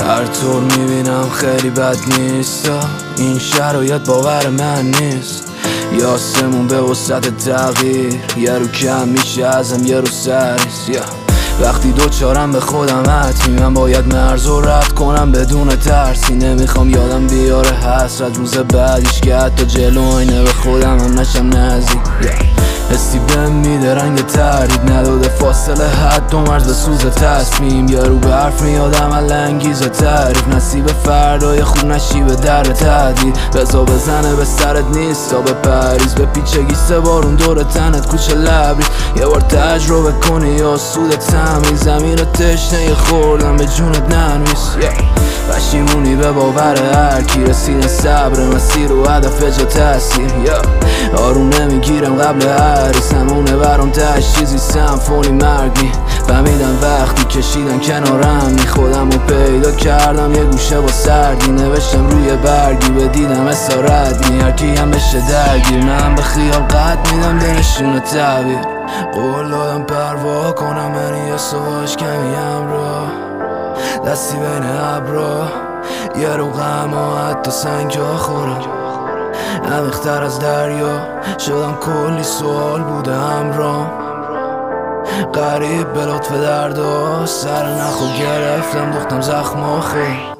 هر طور می‌بینم خیلی بد نیست این شرایط باور من نیست. یاسمون به وسط تغییر یه رو کم میشه ازم یه رو سریس وقتی دوچارم به خودم حتمی من باید مرز و رد کنم بدون ترسی. نمی‌خوام یادم بیاره حسرت روز بعدیش که حتی جلو آینه به خودم هم نشم نزدیک. حسی بهم میده رنگ تردید نداده فاصله حد. و مرز به سوز تصمیم یه رو به حرف میادم انگیز تعریف. نصیب فردای خوب به در تهدید. بزا بزنه به سرت نیست تا به پریز. به پیچگی سه بارون دور تنت کوچه لبریز. یه بار تجربه کنی یا سود تمیز زمین رو تشنه خوردم به جونت ننویس. پشیمونی به باور هر کی رسیدن صبر مسیر و هدف جا تاثیر. آروم نمی‌گیرم قبل هر تش چیزی سمفونی مرگی. فهمیدم وقتی کشیدن کنارم می خودم رو پیدا کردم یه گوشه با سردی. نوشتم روی برگی به دیدم اساردی هرکی هم بشه درگیر. من به خیال قد میدم دنشون تعبیر. قول دادم پروا کنم من یه سواش کمی رو دستی بین ابرا. یه رو غم و حتی سنگ جا خورم. عمیقتر از دریا. شدم کلی سوال بوده همرام قریب به لطف دردا. سر نخو گرفتم دختم زخم خود